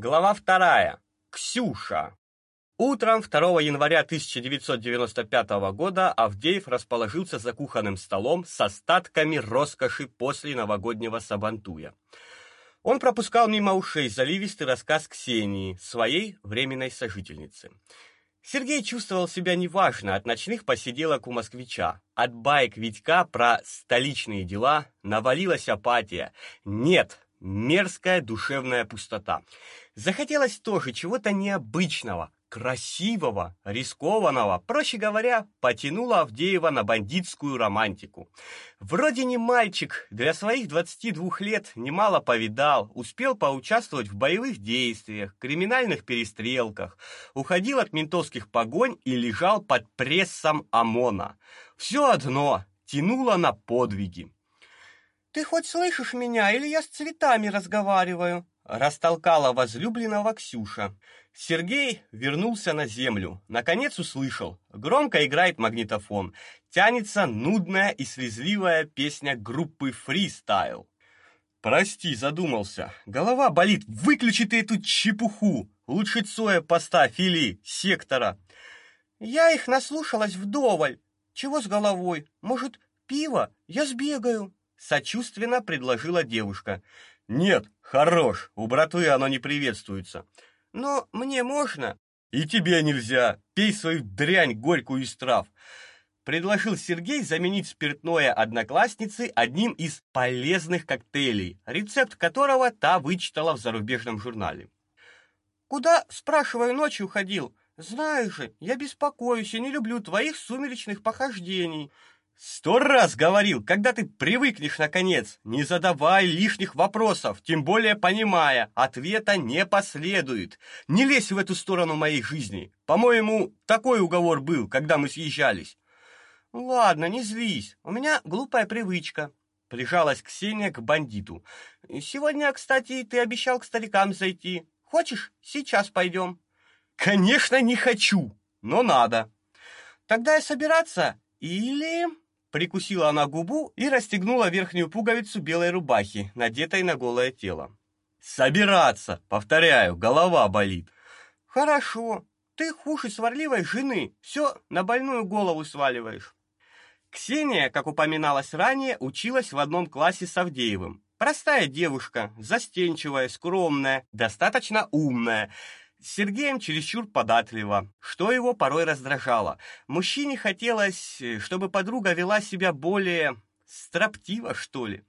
Глава вторая. Ксюша. Утром 2 января 1995 года Авдеев расположился за кухонным столом с остатками роскоши после новогоднего сабантуя. Он пропускал мимо ушей заливистый рассказ Ксении, своей временной сожительницы. Сергей чувствовал себя неважно от ночных посиделок у москвича. От байк Витька про столичные дела навалилась апатия. Нет, мерзкая душевная пустота. Захотелось тоже чего-то необычного, красивого, рискованного, проще говоря, потянуло Авдеева на бандитскую романтику. Вроде не мальчик, для своих 22 лет немало повидал, успел поучаствовать в боевых действиях, криминальных перестрелках, уходил от ментовских погонь и лежал под прессом ОМОНа. Все одно тянуло на подвиги. Ты хоть слышишь меня или я с цветами разговариваю? Растолкала возлюбленного Ксюша. Сергей вернулся на землю. Наконец услышал. Громко играет магнитофон. Тянется нудная и слезливая песня группы Freestyle. Прости, задумался. Голова болит. Выключи ты эту чепуху. Лучше Цоя поставь или Сектора. Я их наслушалась вдоволь. Чего с головой? Может, пиво? Я сбегаю. Сочувственно предложила девушка. Нет, хорош, у братвы оно не приветствуется. Но мне можно. И тебе нельзя. Пей свою дрянь горькую из трав. Предложил Сергей заменить спиртное одноклассницы одним из полезных коктейлей, рецепт которого та вычитала в зарубежном журнале. Куда, спрашиваю, ночью ходил? Знаешь же, я беспокоюсь и не люблю твоих сумеречных похождений. Сто раз говорил, когда ты привыкнешь наконец, не задавай лишних вопросов, тем более понимая, ответа не последует. Не лезь в эту сторону моей жизни. По-моему, такой уговор был, когда мы съезжались. Ладно, не злись. У меня глупая привычка. Прижалась Ксения к бандиту. Сегодня, кстати, ты обещал к старикам зайти. Хочешь, сейчас пойдем?» Конечно, не хочу, но надо. Тогда и собираться или Прикусила она губу и расстегнула верхнюю пуговицу белой рубахи, надетой на голое тело. Собираться, повторяю, голова болит. Хорошо. Ты хуже сварливой жены, все на больную голову сваливаешь. Ксения, как упоминалось ранее, училась в одном классе с Авдеевым. Простая девушка, застенчивая, скромная, достаточно умная. С Сергеем чересчур податливо, что его порой раздражало. Мужчине хотелось, чтобы подруга вела себя более строптиво, что ли.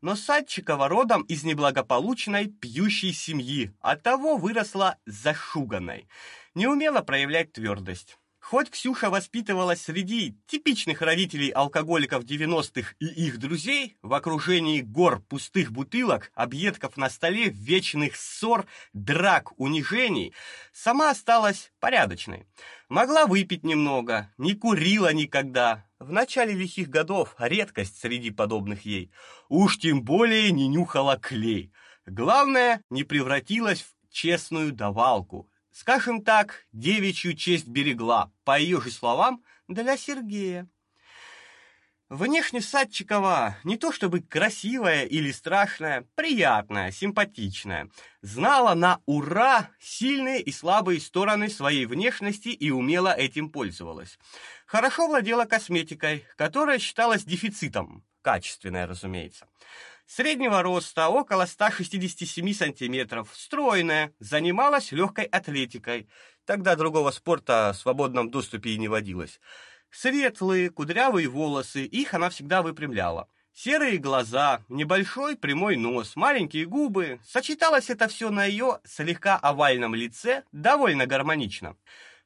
Но Садчикова родом из неблагополучной пьющей семьи, оттого выросла зашуганной, не умела проявлять твердость. Хоть Ксюша воспитывалась среди типичных родителей алкоголиков 90-х и их друзей, в окружении гор пустых бутылок, объедков на столе, вечных ссор, драк, унижений, сама осталась порядочной. Могла выпить немного, не курила никогда. В начале лихих годов редкость среди подобных ей. Уж тем более не нюхала клей. Главное, не превратилась в честную давалку, скажем так, девичью честь берегла, по ее же словам, для Сергея. Внешне Садчикова не то чтобы красивая или страшная, приятная, симпатичная. Знала на ура сильные и слабые стороны своей внешности и умело этим пользовалась. Хорошо владела косметикой, которая считалась дефицитом, качественная, разумеется среднего роста, около 167 сантиметров, стройная, занималась легкой атлетикой. Тогда другого спорта в свободном доступе и не водилось. Светлые, кудрявые волосы, их она всегда выпрямляла. Серые глаза, небольшой прямой нос, маленькие губы. Сочеталось это все на ее слегка овальном лице довольно гармонично.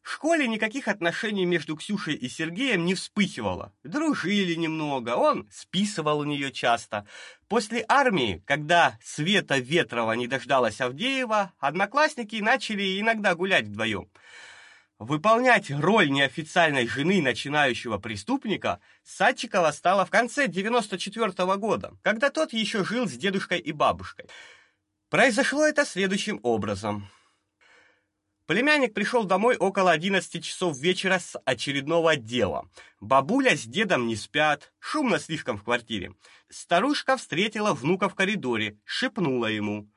В школе никаких отношений между Ксюшей и Сергеем не вспыхивало. Дружили немного, он списывал у нее часто. После армии, когда Света Ветрова не дождалась Авдеева, одноклассники начали иногда гулять вдвоем. Выполнять роль неофициальной жены начинающего преступника Садчикова стала в конце 94 -го года, когда тот еще жил с дедушкой и бабушкой. Произошло это следующим образом. Племянник пришел домой около 11 часов вечера с очередного дела. Бабуля с дедом не спят, шумно слишком в квартире. Старушка встретила внука в коридоре, шепнула ему: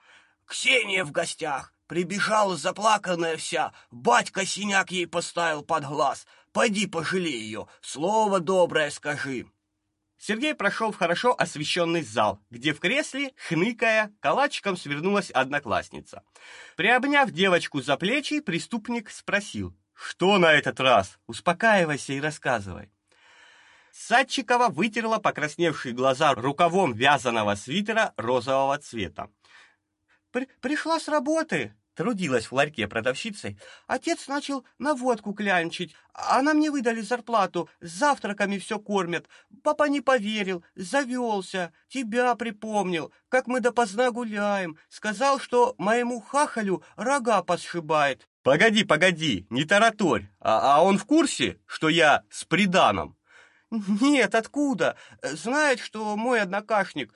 "Ксения в гостях. Прибежала заплаканная вся, батька синяк ей поставил под глаз. Пойди пожалей ее, слово доброе скажи. Сергей прошел в хорошо освещенный зал, где в кресле, хныкая, калачиком свернулась одноклассница. Приобняв девочку за плечи, преступник спросил: "Что на этот раз? Успокаивайся и рассказывай". Садчикова вытерла покрасневшие глаза рукавом вязаного свитера розового цвета. При пришла с работы, трудилась в ларьке продавщицей. Отец начал на водку клянчить, а нам не выдали зарплату, завтраками все кормят. Папа не поверил, завелся, тебя припомнил, как мы допоздна гуляем, сказал, что моему хахалю рога посшибает. Погоди, погоди, не тараторь. А, а он в курсе, что я с приданом? Нет, откуда? Знает, что мой однокашник.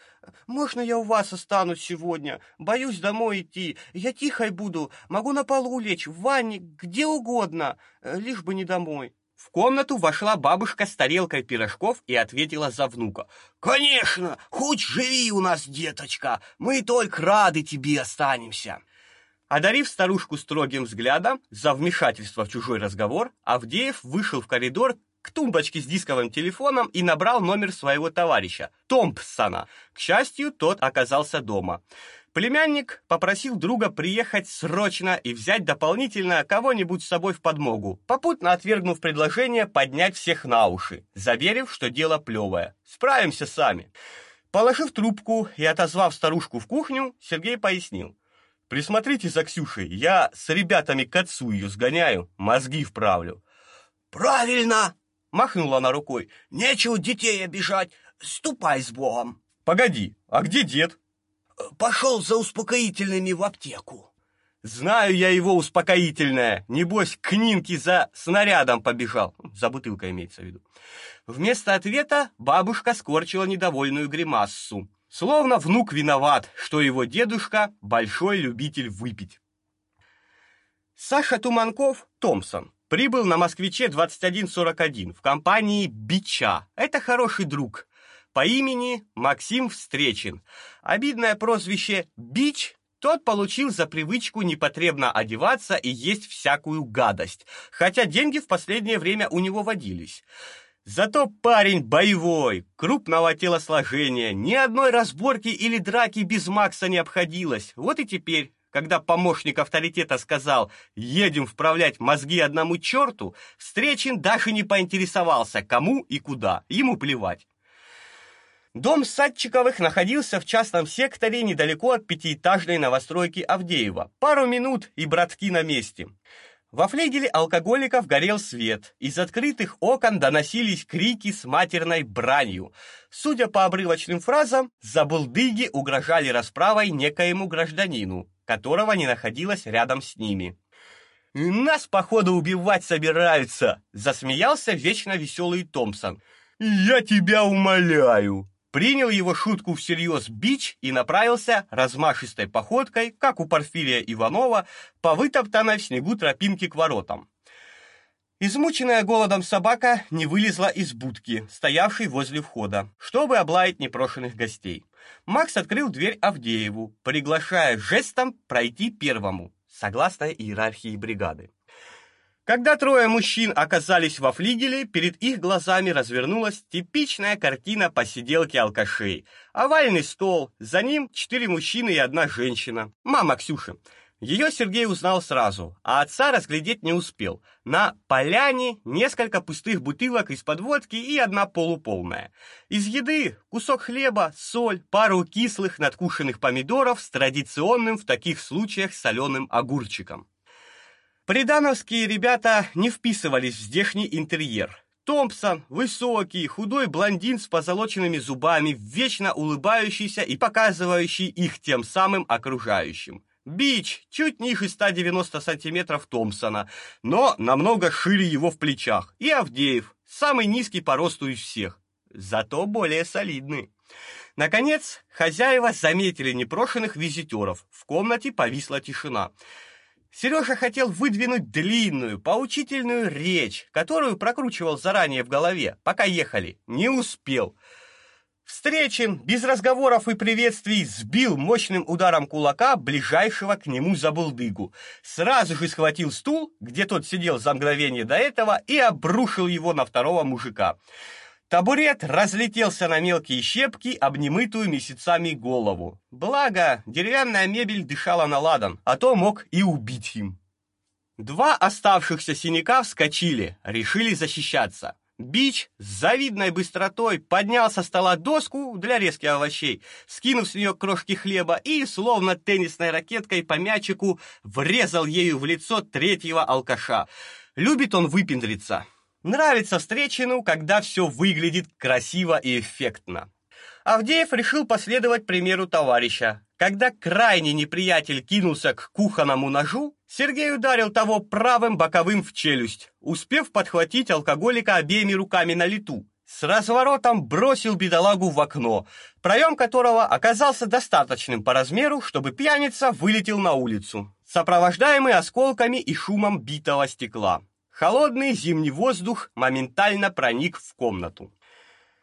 Можно я у вас останусь сегодня? Боюсь домой идти. Я тихой буду. Могу на полу лечь, в ванне, где угодно, лишь бы не домой. В комнату вошла бабушка с тарелкой пирожков и ответила за внука. Конечно, хоть живи у нас, деточка. Мы только рады тебе останемся. Одарив старушку строгим взглядом за вмешательство в чужой разговор, Авдеев вышел в коридор к тумбочке с дисковым телефоном и набрал номер своего товарища, Томпсона. К счастью, тот оказался дома. Племянник попросил друга приехать срочно и взять дополнительно кого-нибудь с собой в подмогу, попутно отвергнув предложение поднять всех на уши, заверив, что дело плевое. Справимся сами. Положив трубку и отозвав старушку в кухню, Сергей пояснил: "Присмотрите за Ксюшей, я с ребятами к отцу ее сгоняю, мозги вправлю". Правильно, Махнула она рукой. Нечего детей обижать. Ступай с Богом. Погоди, а где дед? Пошел за успокоительными в аптеку. Знаю я его успокоительное. Небось, к Нинке за снарядом побежал. За бутылкой имеется в виду. Вместо ответа бабушка скорчила недовольную гримассу. Словно внук виноват, что его дедушка большой любитель выпить. Саша Туманков, Томпсон, Прибыл на Москвиче 2141 в компании Бича. Это хороший друг. По имени Максим Встречен. Обидное прозвище Бич тот получил за привычку непотребно одеваться и есть всякую гадость, хотя деньги в последнее время у него водились. Зато парень боевой, крупного телосложения, ни одной разборки или драки без Макса не обходилось. Вот и теперь когда помощник авторитета сказал «едем вправлять мозги одному черту», Встречен даже не поинтересовался, кому и куда, ему плевать. Дом Садчиковых находился в частном секторе недалеко от пятиэтажной новостройки Авдеева. Пару минут и братки на месте. Во флигеле алкоголиков горел свет. Из открытых окон доносились крики с матерной бранью. Судя по обрывочным фразам, забулдыги угрожали расправой некоему гражданину которого не находилось рядом с ними. «Нас, походу, убивать собираются!» — засмеялся вечно веселый Томпсон. «Я тебя умоляю!» Принял его шутку всерьез Бич и направился размашистой походкой, как у Порфирия Иванова, по вытоптанной в снегу тропинке к воротам. Измученная голодом собака не вылезла из будки, стоявшей возле входа, чтобы облаять непрошенных гостей. Макс открыл дверь Авдееву, приглашая жестом пройти первому, согласно иерархии бригады. Когда трое мужчин оказались во флигеле, перед их глазами развернулась типичная картина посиделки алкашей. Овальный стол, за ним четыре мужчины и одна женщина, мама Ксюши. Ее Сергей узнал сразу, а отца разглядеть не успел. На поляне несколько пустых бутылок из-под водки и одна полуполная. Из еды кусок хлеба, соль, пару кислых надкушенных помидоров с традиционным в таких случаях соленым огурчиком. Придановские ребята не вписывались в здешний интерьер. Томпсон, высокий, худой блондин с позолоченными зубами, вечно улыбающийся и показывающий их тем самым окружающим. Бич чуть ниже 190 сантиметров Томпсона, но намного шире его в плечах. И Авдеев, самый низкий по росту из всех, зато более солидный. Наконец, хозяева заметили непрошенных визитеров. В комнате повисла тишина. Сережа хотел выдвинуть длинную, поучительную речь, которую прокручивал заранее в голове, пока ехали. Не успел. Встречен, без разговоров и приветствий, сбил мощным ударом кулака ближайшего к нему забулдыгу. Сразу же схватил стул, где тот сидел за мгновение до этого, и обрушил его на второго мужика. Табурет разлетелся на мелкие щепки, обнемытую месяцами голову. Благо, деревянная мебель дышала на ладан, а то мог и убить им. Два оставшихся синяка вскочили, решили защищаться. Бич с завидной быстротой поднял со стола доску для резки овощей, скинув с нее крошки хлеба и, словно теннисной ракеткой по мячику, врезал ею в лицо третьего алкаша. Любит он выпендриться. Нравится встречину, когда все выглядит красиво и эффектно. Авдеев решил последовать примеру товарища. Когда крайний неприятель кинулся к кухонному ножу, Сергей ударил того правым боковым в челюсть, успев подхватить алкоголика обеими руками на лету. С разворотом бросил бедолагу в окно, проем которого оказался достаточным по размеру, чтобы пьяница вылетел на улицу, сопровождаемый осколками и шумом битого стекла. Холодный зимний воздух моментально проник в комнату.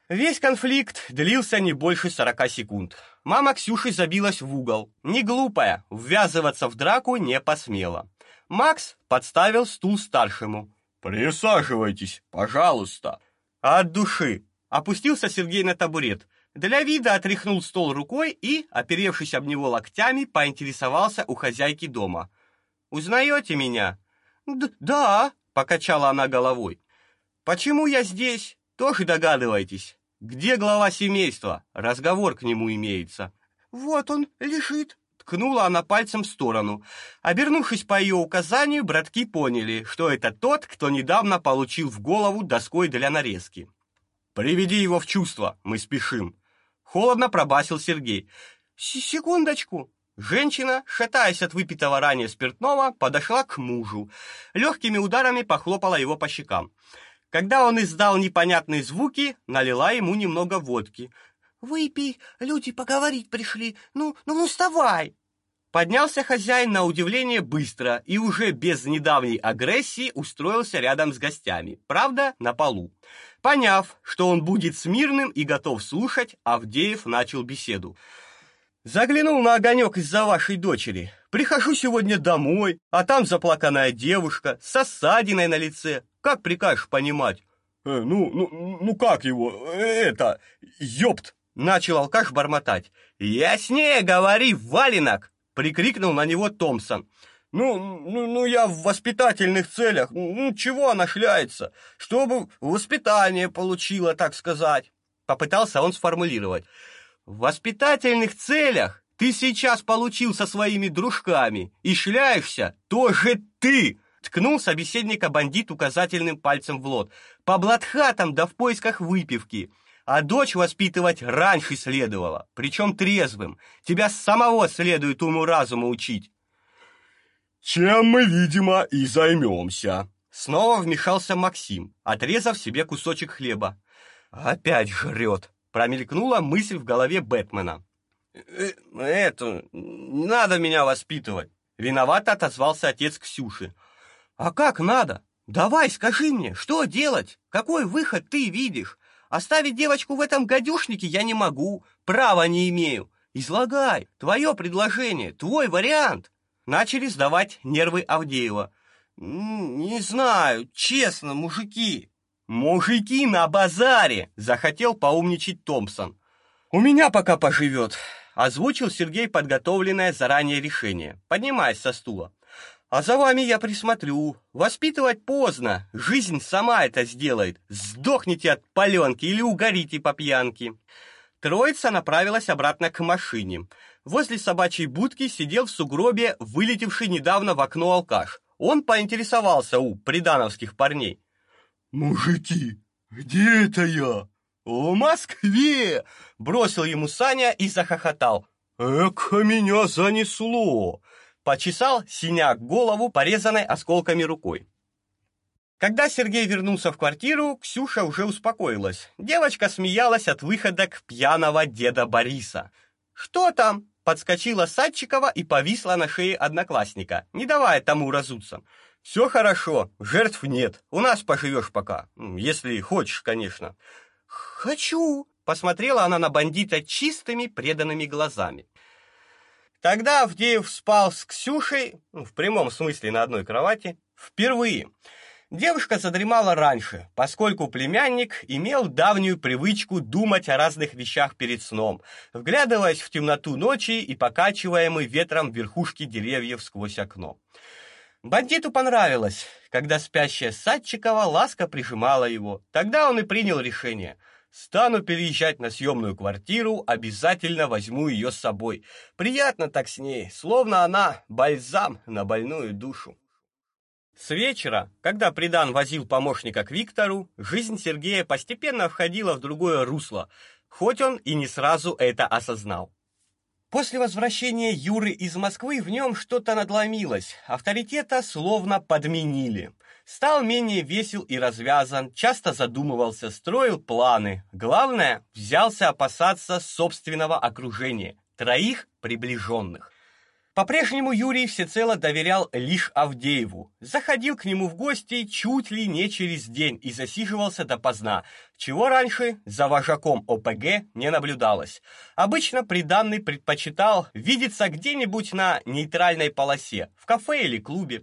Весь конфликт длился не больше 40 секунд. Мама Ксюши забилась в угол. Не глупая, ввязываться в драку не посмела. Макс подставил стул старшему. «Присаживайтесь, пожалуйста». От души. Опустился Сергей на табурет. Для вида отряхнул стол рукой и, оперевшись об него локтями, поинтересовался у хозяйки дома. «Узнаете меня?» «Да», Покачала она головой. Почему я здесь? Тоже догадываетесь. Где глава семейства? Разговор к нему имеется. Вот он лежит. Ткнула она пальцем в сторону. Обернувшись по ее указанию, братки поняли, что это тот, кто недавно получил в голову доской для нарезки. Приведи его в чувство, мы спешим. Холодно пробасил Сергей. Секундочку. Женщина, шатаясь от выпитого ранее спиртного, подошла к мужу. Легкими ударами похлопала его по щекам. Когда он издал непонятные звуки, налила ему немного водки. «Выпей, люди поговорить пришли. Ну, ну, ну, вставай!» Поднялся хозяин на удивление быстро и уже без недавней агрессии устроился рядом с гостями, правда, на полу. Поняв, что он будет смирным и готов слушать, Авдеев начал беседу. Заглянул на огонек из-за вашей дочери. Прихожу сегодня домой, а там заплаканная девушка с осадиной на лице. Как прикажешь понимать? Э, ну, ну, ну как его? Это, ёпт, начал алкаш бормотать. Яснее говори, валенок, прикрикнул на него Томпсон. Ну, ну, ну я в воспитательных целях. Ну, чего она шляется? Чтобы воспитание получила, так сказать. Попытался он сформулировать. В воспитательных целях ты сейчас получил со своими дружками и шляешься тоже ты. Ткнул собеседника бандит указательным пальцем в лоб. По блатхатам да в поисках выпивки. А дочь воспитывать раньше следовало, причем трезвым. Тебя самого следует уму-разуму учить. Чем мы, видимо, и займемся. Снова вмешался Максим, отрезав себе кусочек хлеба. Опять жрет промелькнула мысль в голове Бэтмена. «Э, «Это... не надо меня воспитывать!» Виновато отозвался отец Ксюши. «А как надо? Давай, скажи мне, что делать? Какой выход ты видишь? Оставить девочку в этом гадюшнике я не могу, права не имею. Излагай, твое предложение, твой вариант!» Начали сдавать нервы Авдеева. «Не знаю, честно, мужики, «Мужики на базаре!» — захотел поумничать Томпсон. «У меня пока поживет», — озвучил Сергей подготовленное заранее решение, поднимаясь со стула. «А за вами я присмотрю. Воспитывать поздно. Жизнь сама это сделает. Сдохните от паленки или угорите по пьянке». Троица направилась обратно к машине. Возле собачьей будки сидел в сугробе вылетевший недавно в окно алкаш. Он поинтересовался у придановских парней. «Мужики, где это я?» «В Москве!» — бросил ему Саня и захохотал. «Эка меня занесло!» — почесал синяк голову, порезанной осколками рукой. Когда Сергей вернулся в квартиру, Ксюша уже успокоилась. Девочка смеялась от выходок пьяного деда Бориса. «Что там?» — подскочила Садчикова и повисла на шее одноклассника, не давая тому разуться. Все хорошо, жертв нет. У нас поживешь пока, если хочешь, конечно. Хочу, посмотрела она на бандита чистыми преданными глазами. Тогда Авдеев спал с Ксюшей, ну, в прямом смысле на одной кровати, впервые. Девушка задремала раньше, поскольку племянник имел давнюю привычку думать о разных вещах перед сном, вглядываясь в темноту ночи и покачиваемый ветром верхушки деревьев сквозь окно. Бандиту понравилось, когда спящая Садчикова ласка прижимала его. Тогда он и принял решение. Стану переезжать на съемную квартиру, обязательно возьму ее с собой. Приятно так с ней, словно она бальзам на больную душу. С вечера, когда Придан возил помощника к Виктору, жизнь Сергея постепенно входила в другое русло, хоть он и не сразу это осознал. После возвращения Юры из Москвы в нем что-то надломилось, авторитета словно подменили. Стал менее весел и развязан, часто задумывался, строил планы. Главное, взялся опасаться собственного окружения, троих приближенных. По-прежнему Юрий всецело доверял лишь Авдееву. Заходил к нему в гости чуть ли не через день и засиживался допоздна, чего раньше за вожаком ОПГ не наблюдалось. Обычно приданный предпочитал видеться где-нибудь на нейтральной полосе, в кафе или клубе.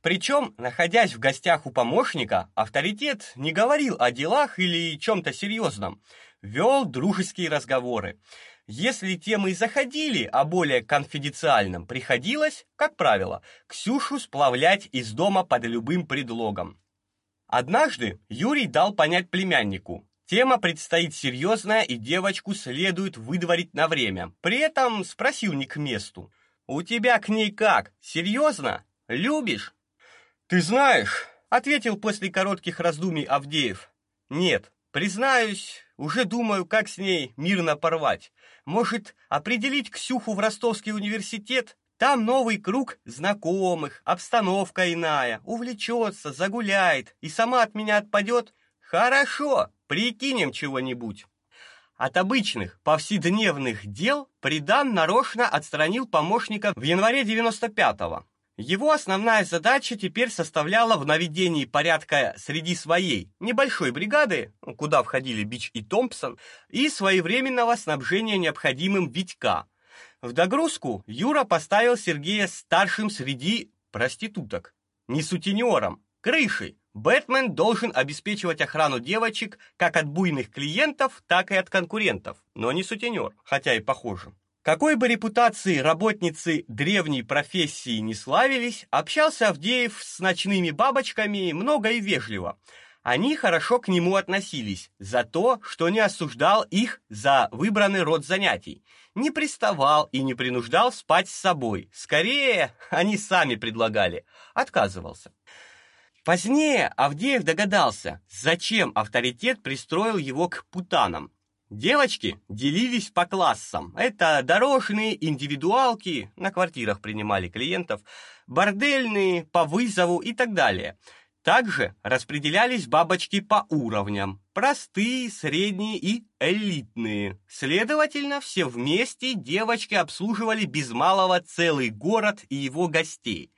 Причем, находясь в гостях у помощника, авторитет не говорил о делах или чем-то серьезном, вел дружеские разговоры. Если темы и заходили о более конфиденциальном, приходилось, как правило, Ксюшу сплавлять из дома под любым предлогом. Однажды Юрий дал понять племяннику, тема предстоит серьезная и девочку следует выдворить на время. При этом спросил не к месту. «У тебя к ней как? Серьезно? Любишь?» «Ты знаешь», — ответил после коротких раздумий Авдеев. «Нет, признаюсь, уже думаю, как с ней мирно порвать. Может, определить Ксюху в Ростовский университет? Там новый круг знакомых, обстановка иная, увлечется, загуляет и сама от меня отпадет? Хорошо, прикинем чего-нибудь. От обычных, повседневных дел Придан нарочно отстранил помощника в январе 95-го. Его основная задача теперь составляла в наведении порядка среди своей небольшой бригады, куда входили Бич и Томпсон, и своевременного снабжения необходимым Витька. В догрузку Юра поставил Сергея старшим среди проституток, не сутенером, крышей. Бэтмен должен обеспечивать охрану девочек как от буйных клиентов, так и от конкурентов, но не сутенер, хотя и похоже. Какой бы репутацией работницы древней профессии не славились, общался Авдеев с ночными бабочками много и вежливо. Они хорошо к нему относились за то, что не осуждал их за выбранный род занятий, не приставал и не принуждал спать с собой. Скорее, они сами предлагали, отказывался. Позднее Авдеев догадался, зачем авторитет пристроил его к путанам. Девочки делились по классам. Это дорожные, индивидуалки, на квартирах принимали клиентов, бордельные, по вызову и так далее. Также распределялись бабочки по уровням: простые, средние и элитные. Следовательно, все вместе девочки обслуживали без малого целый город и его гостей.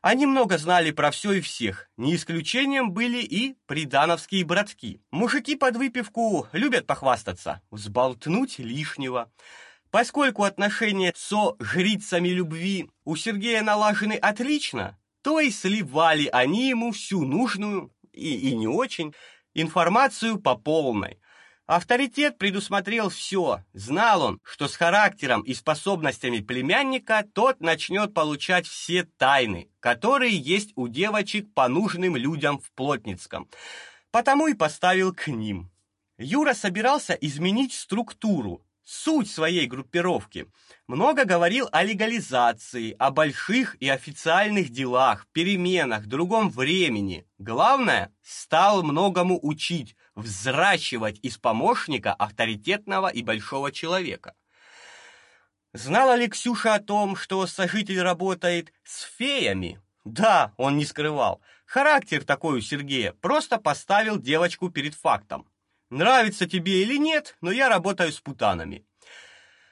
Они много знали про все и всех. Не исключением были и придановские братки. Мужики под выпивку любят похвастаться, взболтнуть лишнего. Поскольку отношения со жрицами любви у Сергея налажены отлично, то и сливали они ему всю нужную и, и не очень информацию по полной. Авторитет предусмотрел все. Знал он, что с характером и способностями племянника тот начнет получать все тайны, которые есть у девочек по нужным людям в Плотницком. Потому и поставил к ним. Юра собирался изменить структуру, суть своей группировки. Много говорил о легализации, о больших и официальных делах, переменах, другом времени. Главное, стал многому учить, взращивать из помощника авторитетного и большого человека. Знала ли Ксюша о том, что сожитель работает с феями? Да, он не скрывал. Характер такой у Сергея, просто поставил девочку перед фактом. Нравится тебе или нет, но я работаю с путанами.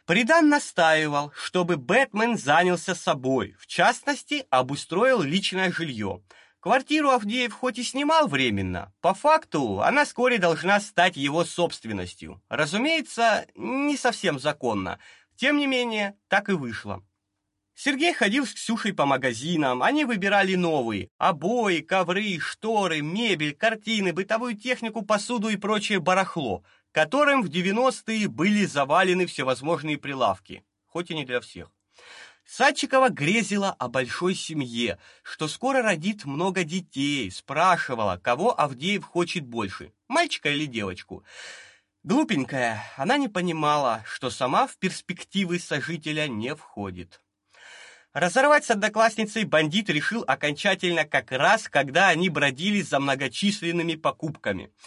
Придан настаивал, чтобы Бэтмен занялся собой, в частности, обустроил личное жилье – Квартиру Авдеев хоть и снимал временно, по факту она вскоре должна стать его собственностью. Разумеется, не совсем законно. Тем не менее, так и вышло. Сергей ходил с Ксюшей по магазинам, они выбирали новые: обои, ковры, шторы, мебель, картины, бытовую технику, посуду и прочее барахло, которым в 90-е были завалены всевозможные прилавки, хоть и не для всех. Садчикова грезила о большой семье, что скоро родит много детей, спрашивала, кого Авдеев хочет больше, мальчика или девочку. Глупенькая, она не понимала, что сама в перспективы сожителя не входит. Разорвать с одноклассницей бандит решил окончательно как раз, когда они бродили за многочисленными покупками –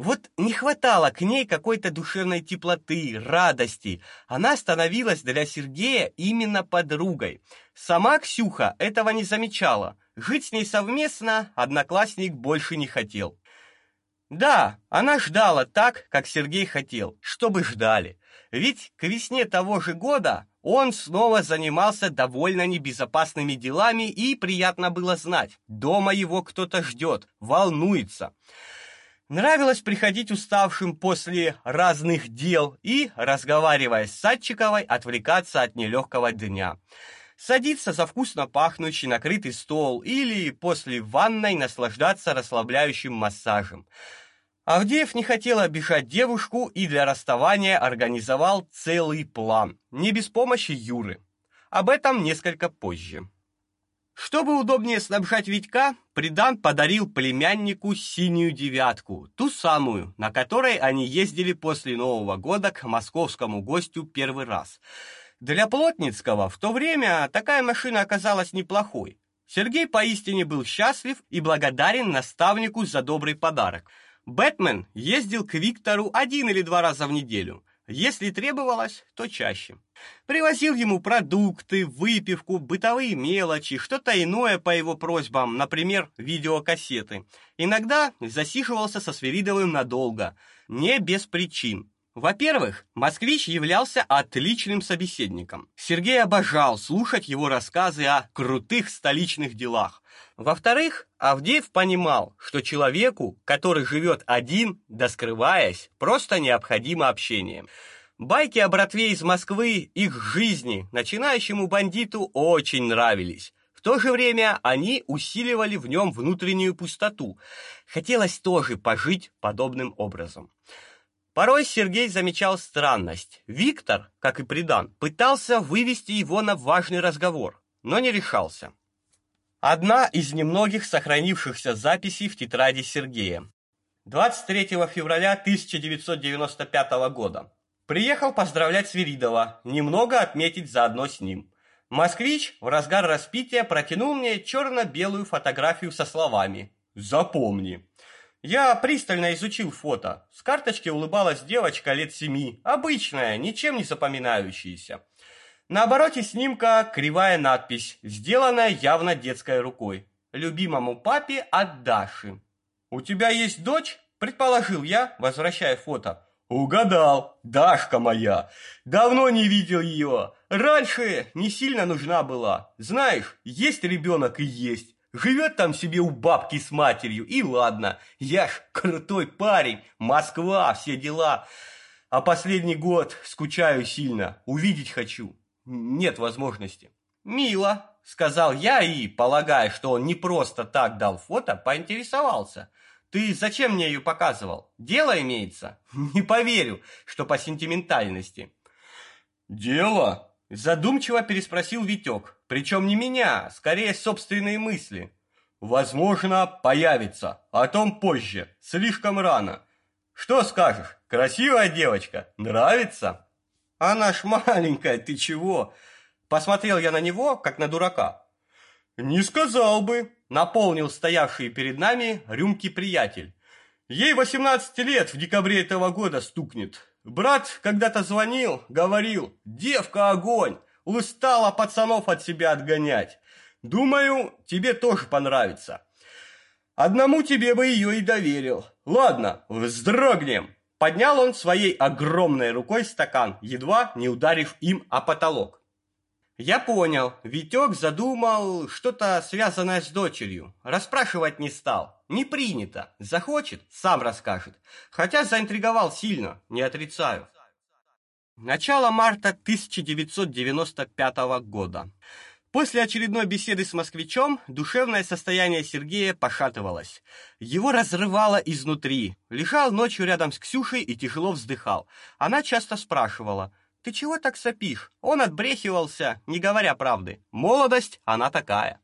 вот не хватало к ней какой-то душевной теплоты, радости. Она становилась для Сергея именно подругой. Сама Ксюха этого не замечала. Жить с ней совместно одноклассник больше не хотел. Да, она ждала так, как Сергей хотел, чтобы ждали. Ведь к весне того же года он снова занимался довольно небезопасными делами, и приятно было знать, дома его кто-то ждет, волнуется. Нравилось приходить уставшим после разных дел и, разговаривая с Садчиковой, отвлекаться от нелегкого дня. Садиться за вкусно пахнущий накрытый стол или после ванной наслаждаться расслабляющим массажем. Авдеев не хотел обижать девушку и для расставания организовал целый план, не без помощи Юры. Об этом несколько позже. Чтобы удобнее снабжать Витька, Придан подарил племяннику синюю девятку, ту самую, на которой они ездили после Нового года к московскому гостю первый раз. Для Плотницкого в то время такая машина оказалась неплохой. Сергей поистине был счастлив и благодарен наставнику за добрый подарок. Бэтмен ездил к Виктору один или два раза в неделю. Если требовалось, то чаще. Привозил ему продукты, выпивку, бытовые мелочи, что-то иное по его просьбам, например, видеокассеты. Иногда засиживался со Свиридовым надолго, не без причин. Во-первых, москвич являлся отличным собеседником. Сергей обожал слушать его рассказы о крутых столичных делах. Во-вторых, Авдеев понимал, что человеку, который живет один, да скрываясь, просто необходимо общение. Байки о братве из Москвы, их жизни, начинающему бандиту очень нравились. В то же время они усиливали в нем внутреннюю пустоту. Хотелось тоже пожить подобным образом. Порой Сергей замечал странность. Виктор, как и Придан, пытался вывести его на важный разговор, но не решался. Одна из немногих сохранившихся записей в тетради Сергея. 23 февраля 1995 года. Приехал поздравлять Свиридова, немного отметить заодно с ним. Москвич в разгар распития протянул мне черно-белую фотографию со словами «Запомни». Я пристально изучил фото. С карточки улыбалась девочка лет семи, обычная, ничем не запоминающаяся. На обороте снимка кривая надпись, сделанная явно детской рукой. Любимому папе от Даши. «У тебя есть дочь?» – предположил я, возвращая фото. «Угадал, Дашка моя. Давно не видел ее. Раньше не сильно нужна была. Знаешь, есть ребенок и есть. Живет там себе у бабки с матерью, и ладно, я ж крутой парень, Москва, все дела. А последний год скучаю сильно, увидеть хочу. Нет возможности. Мило, сказал я и, полагая, что он не просто так дал фото, поинтересовался. Ты зачем мне ее показывал? Дело имеется? Не поверю, что по сентиментальности. Дело? Задумчиво переспросил Витек. Причем не меня, скорее собственные мысли. Возможно, появится, о том позже, слишком рано. Что скажешь? Красивая девочка, нравится? Она ж маленькая, ты чего? Посмотрел я на него, как на дурака. Не сказал бы, наполнил стоявшие перед нами рюмки приятель. Ей 18 лет в декабре этого года стукнет. Брат когда-то звонил, говорил, девка огонь, устала пацанов от себя отгонять. Думаю, тебе тоже понравится. Одному тебе бы ее и доверил. Ладно, вздрогнем. Поднял он своей огромной рукой стакан, едва не ударив им о потолок. Я понял. Витек задумал что-то связанное с дочерью. Расспрашивать не стал. Не принято. Захочет сам расскажет. Хотя заинтриговал сильно, не отрицаю. Начало марта 1995 года. После очередной беседы с москвичом душевное состояние Сергея пошатывалось. Его разрывало изнутри. Лежал ночью рядом с Ксюшей и тяжело вздыхал. Она часто спрашивала: "Ты чего так сопишь?" Он отбрехивался, не говоря правды. Молодость, она такая.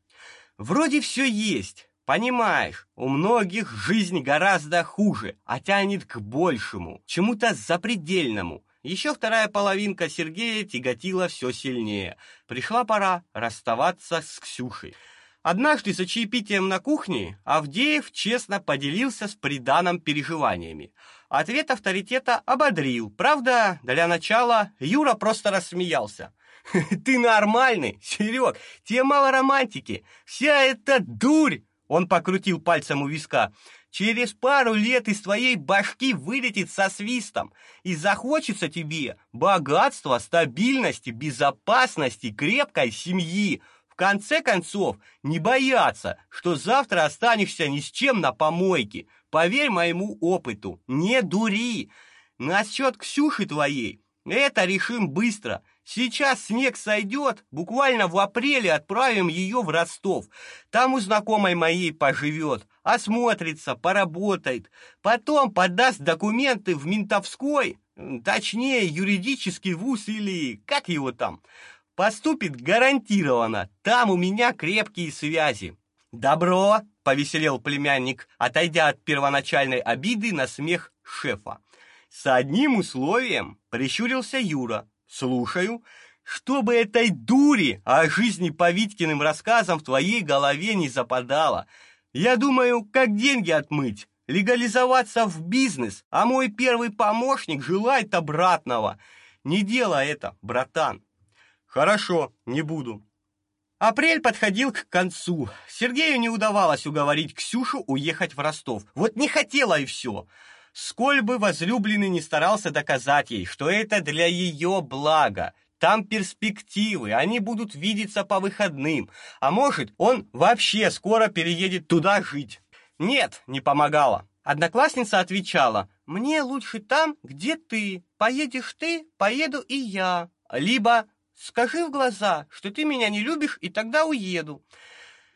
Вроде все есть, понимаешь? У многих жизнь гораздо хуже, а тянет к большему, чему-то запредельному. Еще вторая половинка Сергея тяготила все сильнее. Пришла пора расставаться с Ксюшей. Однажды за чаепитием на кухне Авдеев честно поделился с приданым переживаниями. Ответ авторитета ободрил. Правда, для начала Юра просто рассмеялся. «Ты нормальный, Серег, тебе мало романтики. Вся эта дурь!» Он покрутил пальцем у виска. Через пару лет из твоей башки вылетит со свистом, и захочется тебе богатства, стабильности, безопасности, крепкой семьи. В конце концов, не бояться, что завтра останешься ни с чем на помойке. Поверь моему опыту, не дури. Насчет Ксюши твоей, это решим быстро. Сейчас снег сойдет, буквально в апреле отправим ее в Ростов. Там у знакомой моей поживет, осмотрится, поработает. Потом подаст документы в Ментовской, точнее, юридический вуз или как его там. Поступит гарантированно. Там у меня крепкие связи. Добро, повеселел племянник, отойдя от первоначальной обиды на смех шефа. С одним условием, прищурился Юра. Слушаю. Чтобы этой дури о жизни по Витькиным рассказам в твоей голове не западало. Я думаю, как деньги отмыть, легализоваться в бизнес, а мой первый помощник желает обратного. Не делай это, братан. Хорошо, не буду. Апрель подходил к концу. Сергею не удавалось уговорить Ксюшу уехать в Ростов. Вот не хотела и все. Сколь бы возлюбленный не старался доказать ей, что это для ее блага, там перспективы, они будут видеться по выходным, а может, он вообще скоро переедет туда жить. Нет, не помогало. Одноклассница отвечала: "Мне лучше там, где ты. Поедешь ты, поеду и я". Либо: "Скажи в глаза, что ты меня не любишь, и тогда уеду".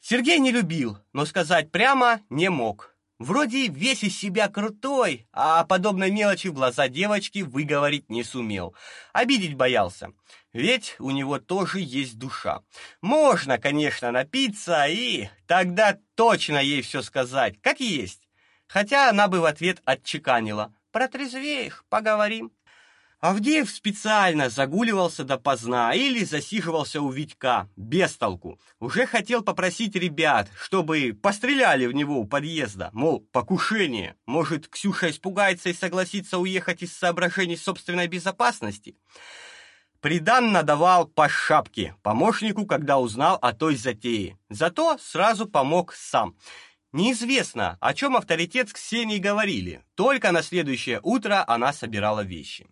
Сергей не любил, но сказать прямо не мог. Вроде весь из себя крутой, а подобной мелочи в глаза девочки выговорить не сумел. Обидеть боялся. Ведь у него тоже есть душа. Можно, конечно, напиться и тогда точно ей все сказать, как есть. Хотя она бы в ответ отчеканила: "Протрезвеешь, поговорим". Авдеев специально загуливался допоздна или засиживался у Витька, без толку. Уже хотел попросить ребят, чтобы постреляли в него у подъезда, мол, покушение. Может, Ксюша испугается и согласится уехать из соображений собственной безопасности. Придан надавал по шапке помощнику, когда узнал о той затее. Зато сразу помог сам. Неизвестно, о чем авторитет с Ксенией говорили. Только на следующее утро она собирала вещи.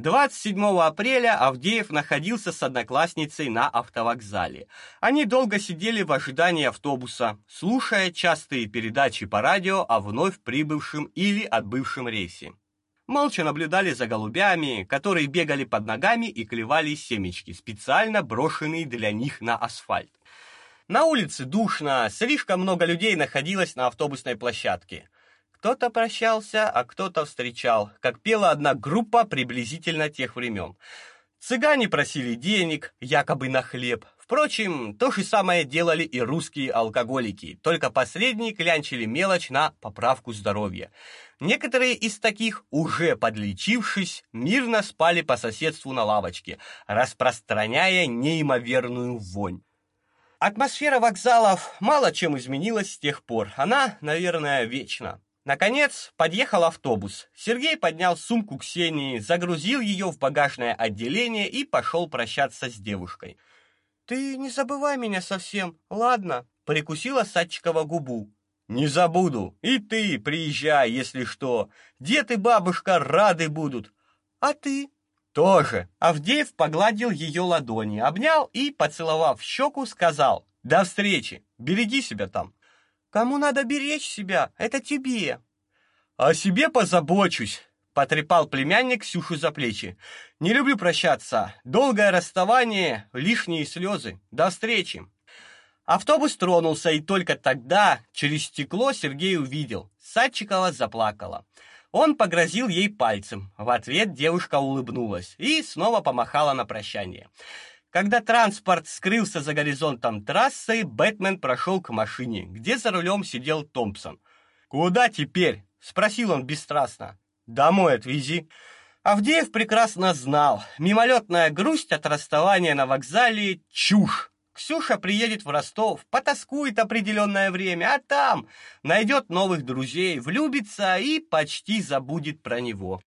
27 апреля Авдеев находился с одноклассницей на автовокзале. Они долго сидели в ожидании автобуса, слушая частые передачи по радио о вновь прибывшем или отбывшем рейсе. Молча наблюдали за голубями, которые бегали под ногами и клевали семечки, специально брошенные для них на асфальт. На улице душно, слишком много людей находилось на автобусной площадке. Кто-то прощался, а кто-то встречал, как пела одна группа приблизительно тех времен. Цыгане просили денег, якобы на хлеб. Впрочем, то же самое делали и русские алкоголики, только последние клянчили мелочь на поправку здоровья. Некоторые из таких, уже подлечившись, мирно спали по соседству на лавочке, распространяя неимоверную вонь. Атмосфера вокзалов мало чем изменилась с тех пор. Она, наверное, вечна. Наконец, подъехал автобус. Сергей поднял сумку Ксении, загрузил ее в багажное отделение и пошел прощаться с девушкой. Ты не забывай меня совсем, ладно? Прикусила Садчикова губу. Не забуду. И ты приезжай, если что. Дед и бабушка рады будут. А ты? Тоже. Авдеев погладил ее ладони, обнял и, поцеловав в щеку, сказал «До встречи, береги себя там». «Кому надо беречь себя? Это тебе». «О себе позабочусь», — потрепал племянник Ксюшу за плечи. «Не люблю прощаться. Долгое расставание, лишние слезы. До встречи». Автобус тронулся, и только тогда через стекло Сергей увидел. Садчикова заплакала. Он погрозил ей пальцем. В ответ девушка улыбнулась и снова помахала на прощание. Когда транспорт скрылся за горизонтом трассы, Бэтмен прошел к машине, где за рулем сидел Томпсон. «Куда теперь?» — спросил он бесстрастно. «Домой отвези». Авдеев прекрасно знал, мимолетная грусть от расставания на вокзале — чушь. Ксюша приедет в Ростов, потаскует определенное время, а там найдет новых друзей, влюбится и почти забудет про него.